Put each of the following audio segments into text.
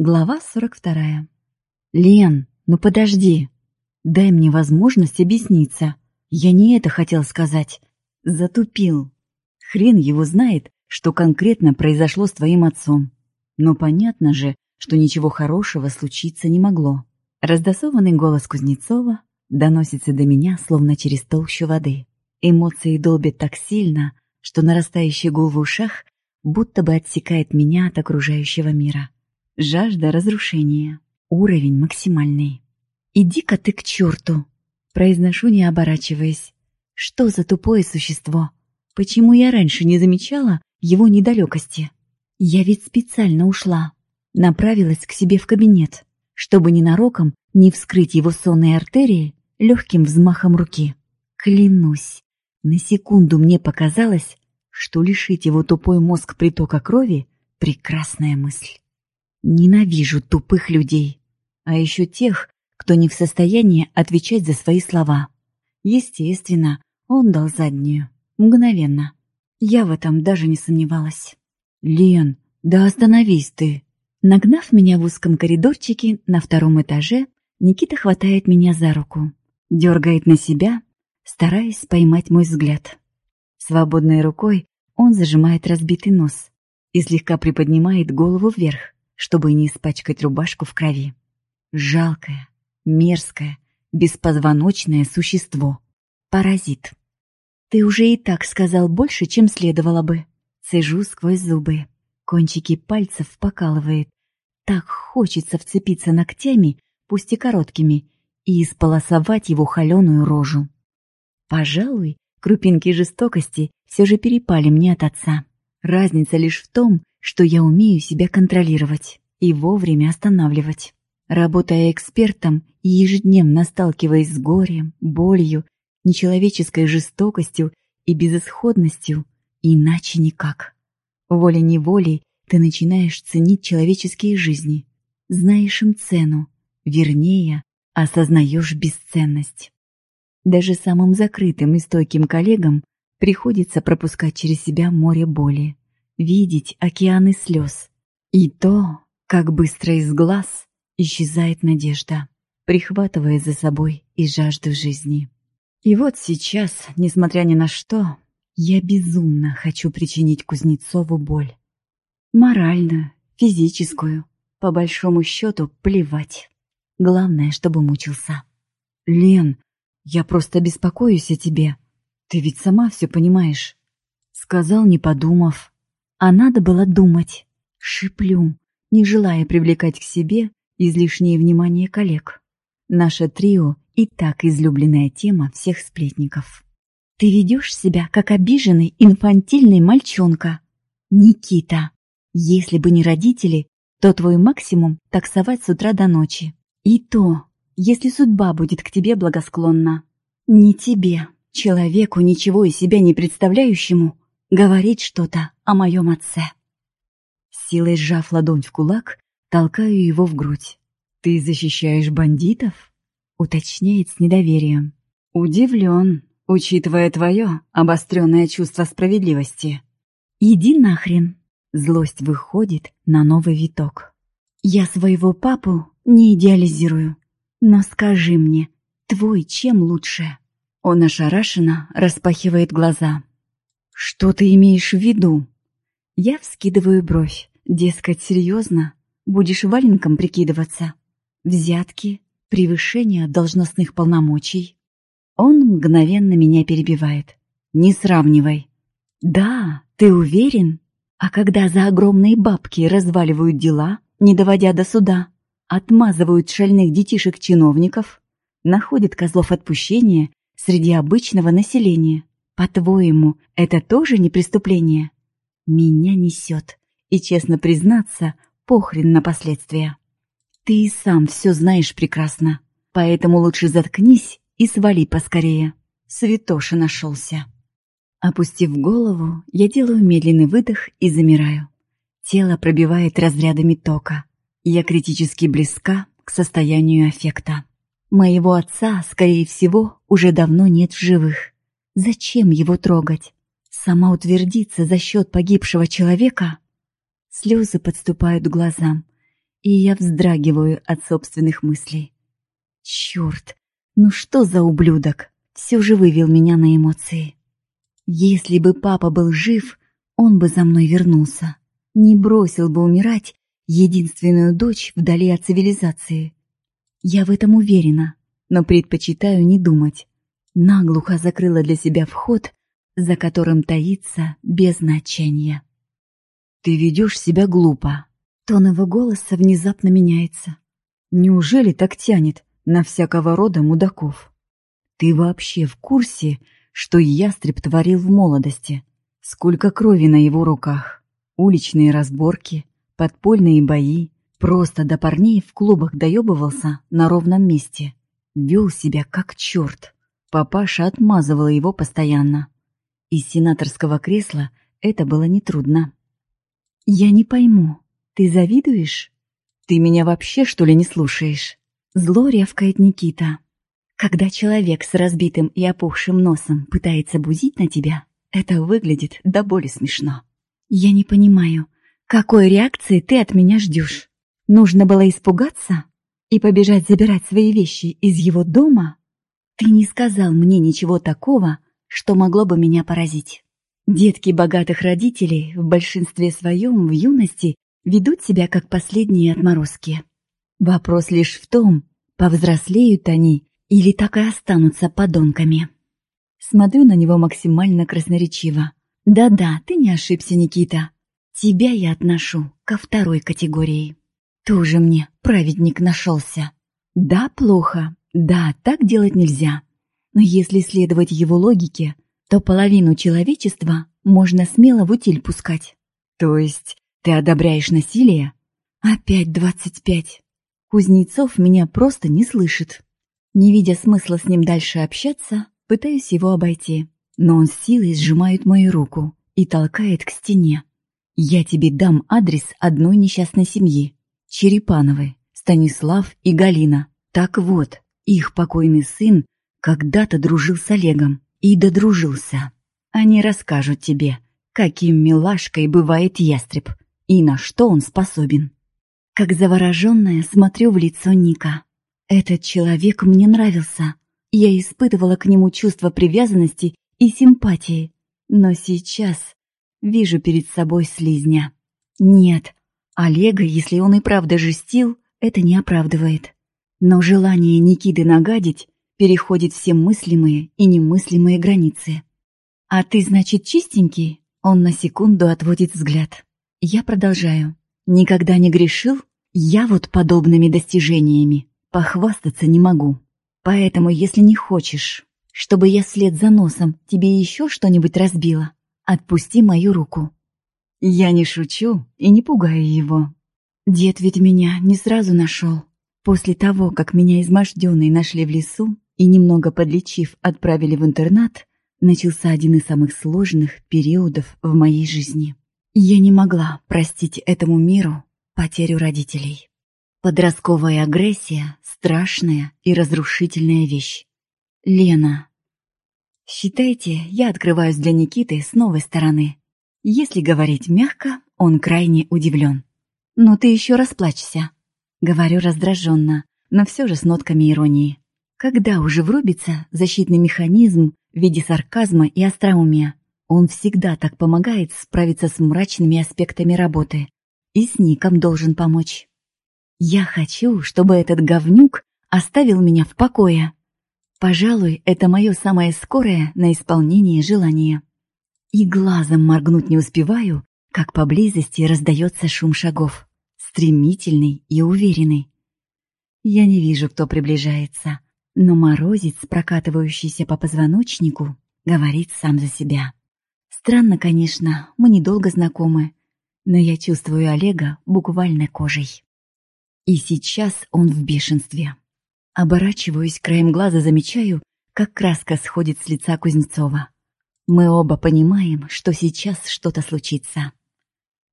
Глава 42. «Лен, ну подожди. Дай мне возможность объясниться. Я не это хотел сказать. Затупил. Хрен его знает, что конкретно произошло с твоим отцом. Но понятно же, что ничего хорошего случиться не могло». Раздосованный голос Кузнецова доносится до меня, словно через толщу воды. Эмоции долбят так сильно, что нарастающий гул в ушах будто бы отсекает меня от окружающего мира. Жажда разрушения. Уровень максимальный. «Иди-ка ты к черту!» Произношу, не оборачиваясь. «Что за тупое существо? Почему я раньше не замечала его недалекости? Я ведь специально ушла. Направилась к себе в кабинет, чтобы ненароком не вскрыть его сонные артерии легким взмахом руки. Клянусь, на секунду мне показалось, что лишить его тупой мозг притока крови — прекрасная мысль. Ненавижу тупых людей, а еще тех, кто не в состоянии отвечать за свои слова. Естественно, он дал заднюю. Мгновенно. Я в этом даже не сомневалась. «Лен, да остановись ты!» Нагнав меня в узком коридорчике на втором этаже, Никита хватает меня за руку, дергает на себя, стараясь поймать мой взгляд. Свободной рукой он зажимает разбитый нос и слегка приподнимает голову вверх, чтобы не испачкать рубашку в крови. Жалкое, мерзкое, беспозвоночное существо. Паразит. Ты уже и так сказал больше, чем следовало бы. Цежу сквозь зубы. Кончики пальцев покалывает. Так хочется вцепиться ногтями, пусть и короткими, и исполосовать его холеную рожу. Пожалуй, крупинки жестокости все же перепали мне от отца. Разница лишь в том, что я умею себя контролировать и вовремя останавливать. Работая экспертом и ежедневно сталкиваясь с горем, болью, нечеловеческой жестокостью и безысходностью, иначе никак. Волей-неволей ты начинаешь ценить человеческие жизни, знаешь им цену, вернее, осознаешь бесценность. Даже самым закрытым и стойким коллегам приходится пропускать через себя море боли видеть океаны слез. И то, как быстро из глаз исчезает надежда, прихватывая за собой и жажду жизни. И вот сейчас, несмотря ни на что, я безумно хочу причинить Кузнецову боль. Моральную, физическую, по большому счету, плевать. Главное, чтобы мучился. Лен, я просто беспокоюсь о тебе. Ты ведь сама все понимаешь. Сказал, не подумав. А надо было думать. Шиплю, не желая привлекать к себе излишнее внимание коллег. Наше трио и так излюбленная тема всех сплетников. Ты ведешь себя, как обиженный инфантильный мальчонка. Никита, если бы не родители, то твой максимум — таксовать с утра до ночи. И то, если судьба будет к тебе благосклонна. Не тебе, человеку, ничего из себя не представляющему, говорить что-то о моем отце. Силой сжав ладонь в кулак, толкаю его в грудь. «Ты защищаешь бандитов?» — уточняет с недоверием. «Удивлен, учитывая твое обостренное чувство справедливости». «Иди нахрен!» Злость выходит на новый виток. «Я своего папу не идеализирую. Но скажи мне, твой чем лучше?» Он ошарашенно распахивает глаза. «Что ты имеешь в виду?» Я вскидываю бровь. Дескать, серьезно? Будешь валенком прикидываться? Взятки? Превышение должностных полномочий? Он мгновенно меня перебивает. «Не сравнивай». «Да, ты уверен? А когда за огромные бабки разваливают дела, не доводя до суда, отмазывают шальных детишек-чиновников, находят козлов отпущения среди обычного населения, по-твоему, это тоже не преступление? Меня несет. И, честно признаться, похрен на последствия. Ты и сам все знаешь прекрасно. Поэтому лучше заткнись и свали поскорее. Святоша нашелся. Опустив голову, я делаю медленный выдох и замираю. Тело пробивает разрядами тока. Я критически близка к состоянию аффекта. Моего отца, скорее всего, уже давно нет в живых. Зачем его трогать? Сама утвердиться за счет погибшего человека? Слезы подступают к глазам, и я вздрагиваю от собственных мыслей. Черт, ну что за ублюдок? Все же вывел меня на эмоции. Если бы папа был жив, он бы за мной вернулся. Не бросил бы умирать единственную дочь вдали от цивилизации. Я в этом уверена, но предпочитаю не думать. Наглухо закрыла для себя вход, за которым таится бездна отчаяния. «Ты ведешь себя глупо». Тон его голоса внезапно меняется. «Неужели так тянет на всякого рода мудаков?» «Ты вообще в курсе, что ястреб творил в молодости? Сколько крови на его руках? Уличные разборки, подпольные бои, просто до парней в клубах доебывался на ровном месте. Вел себя как черт. Папаша отмазывала его постоянно. Из сенаторского кресла это было нетрудно. «Я не пойму, ты завидуешь? Ты меня вообще, что ли, не слушаешь?» Зло рявкает Никита. Когда человек с разбитым и опухшим носом пытается бузить на тебя, это выглядит до боли смешно. Я не понимаю, какой реакции ты от меня ждешь? Нужно было испугаться и побежать забирать свои вещи из его дома? Ты не сказал мне ничего такого, что могло бы меня поразить. Детки богатых родителей в большинстве своем в юности ведут себя как последние отморозки. Вопрос лишь в том, повзрослеют они или так и останутся подонками. Смотрю на него максимально красноречиво. Да-да, ты не ошибся, Никита. Тебя я отношу ко второй категории. Тоже мне праведник нашелся. Да, плохо. Да, так делать нельзя. Но если следовать его логике, то половину человечества можно смело в утиль пускать. То есть ты одобряешь насилие? Опять двадцать пять. Кузнецов меня просто не слышит. Не видя смысла с ним дальше общаться, пытаюсь его обойти. Но он с силой сжимает мою руку и толкает к стене. Я тебе дам адрес одной несчастной семьи. Черепановой, Станислав и Галина. Так вот, их покойный сын когда-то дружил с Олегом и додружился. Они расскажут тебе, каким милашкой бывает ястреб и на что он способен. Как завороженная смотрю в лицо Ника. Этот человек мне нравился. Я испытывала к нему чувство привязанности и симпатии. Но сейчас вижу перед собой слизня. Нет, Олега, если он и правда жестил, это не оправдывает. Но желание Никиты нагадить переходит все мыслимые и немыслимые границы. «А ты, значит, чистенький?» Он на секунду отводит взгляд. Я продолжаю. «Никогда не грешил? Я вот подобными достижениями Похвастаться не могу. Поэтому, если не хочешь, чтобы я вслед за носом тебе еще что-нибудь разбила, отпусти мою руку. Я не шучу и не пугаю его. Дед ведь меня не сразу нашел. После того, как меня изможденной нашли в лесу и немного подлечив отправили в интернат, начался один из самых сложных периодов в моей жизни. Я не могла простить этому миру потерю родителей. Подростковая агрессия — страшная и разрушительная вещь. Лена. Считайте, я открываюсь для Никиты с новой стороны. Если говорить мягко, он крайне удивлен. «Но ты еще расплачься», — говорю раздраженно, но все же с нотками иронии. Когда уже врубится защитный механизм в виде сарказма и остроумия? Он всегда так помогает справиться с мрачными аспектами работы. И с Ником должен помочь. Я хочу, чтобы этот говнюк оставил меня в покое. Пожалуй, это мое самое скорое на исполнение желания. И глазом моргнуть не успеваю, как поблизости раздается шум шагов. Стремительный и уверенный. Я не вижу, кто приближается, но морозец, прокатывающийся по позвоночнику, говорит сам за себя. Странно, конечно, мы недолго знакомы, но я чувствую Олега буквально кожей. И сейчас он в бешенстве. Оборачиваюсь, краем глаза замечаю, как краска сходит с лица Кузнецова. Мы оба понимаем, что сейчас что-то случится.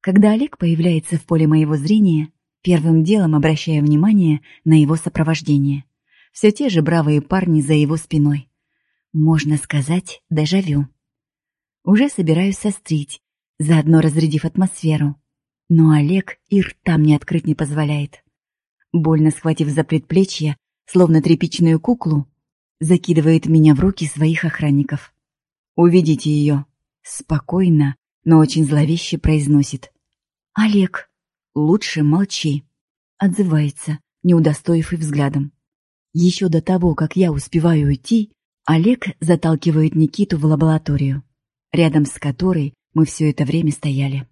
Когда Олег появляется в поле моего зрения, первым делом обращаю внимание на его сопровождение. Все те же бравые парни за его спиной. Можно сказать, дежавю. Уже собираюсь сострить, заодно разрядив атмосферу. Но Олег и рта мне открыть не позволяет. больно схватив за предплечье, словно тряпичную куклу, закидывает меня в руки своих охранников. «Уведите ее!» Спокойно, но очень зловеще произносит. «Олег, лучше молчи!» Отзывается, не удостоив и взглядом. Еще до того, как я успеваю уйти, Олег заталкивает Никиту в лабораторию, рядом с которой мы все это время стояли.